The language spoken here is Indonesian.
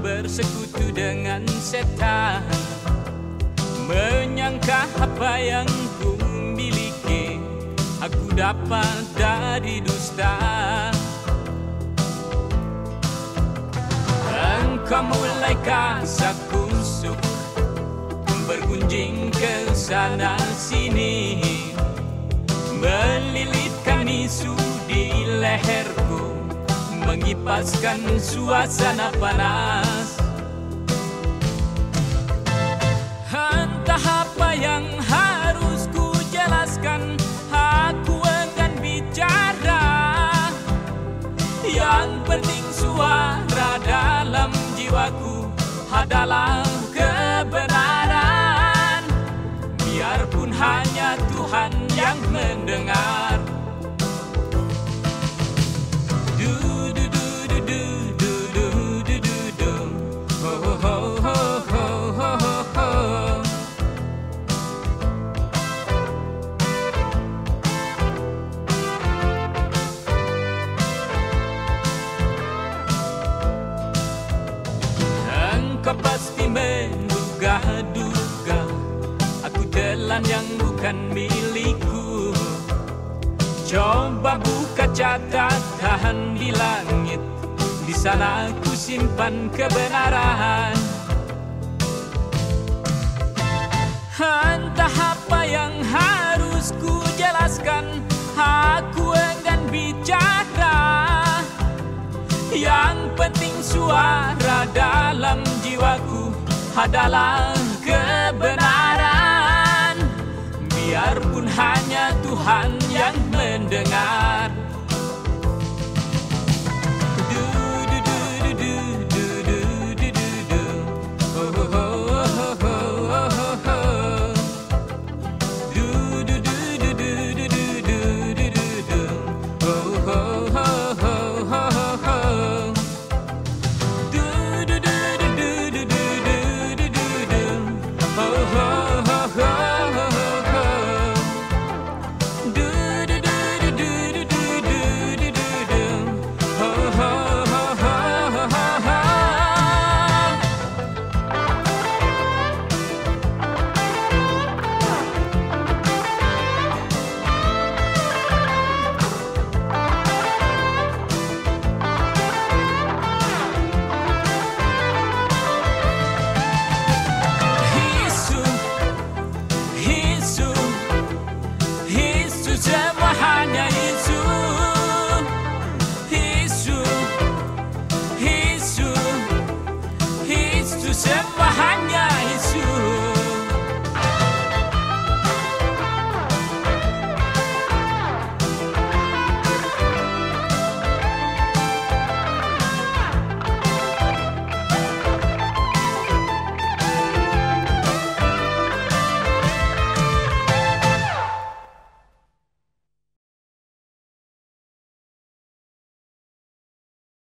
bersekutu dengan setan. Menyangka apa yang ku miliki Aku dapat dari dusta. Engkau mulai kasak kusuk Bergunjing ke sana sini. Melilitkan isu di leherku Mengipaskan suasana panas. Entah apa yang harus ku jelaskan Aku enggan bicara. Yang penting suara dalam jiwaku adalah kebenaran. Biarpun hanya Tuhan yang mendengar Telan yang bukan milikku. Coba buka catatan di langit. Di sana aku simpan kebenaran. Entah apa yang harus ku jelaskan Aku enggan bicara. Yang penting suara dalam jiwaku adalah kebenaran biarpun hanya Tuhan yang mendengar. tell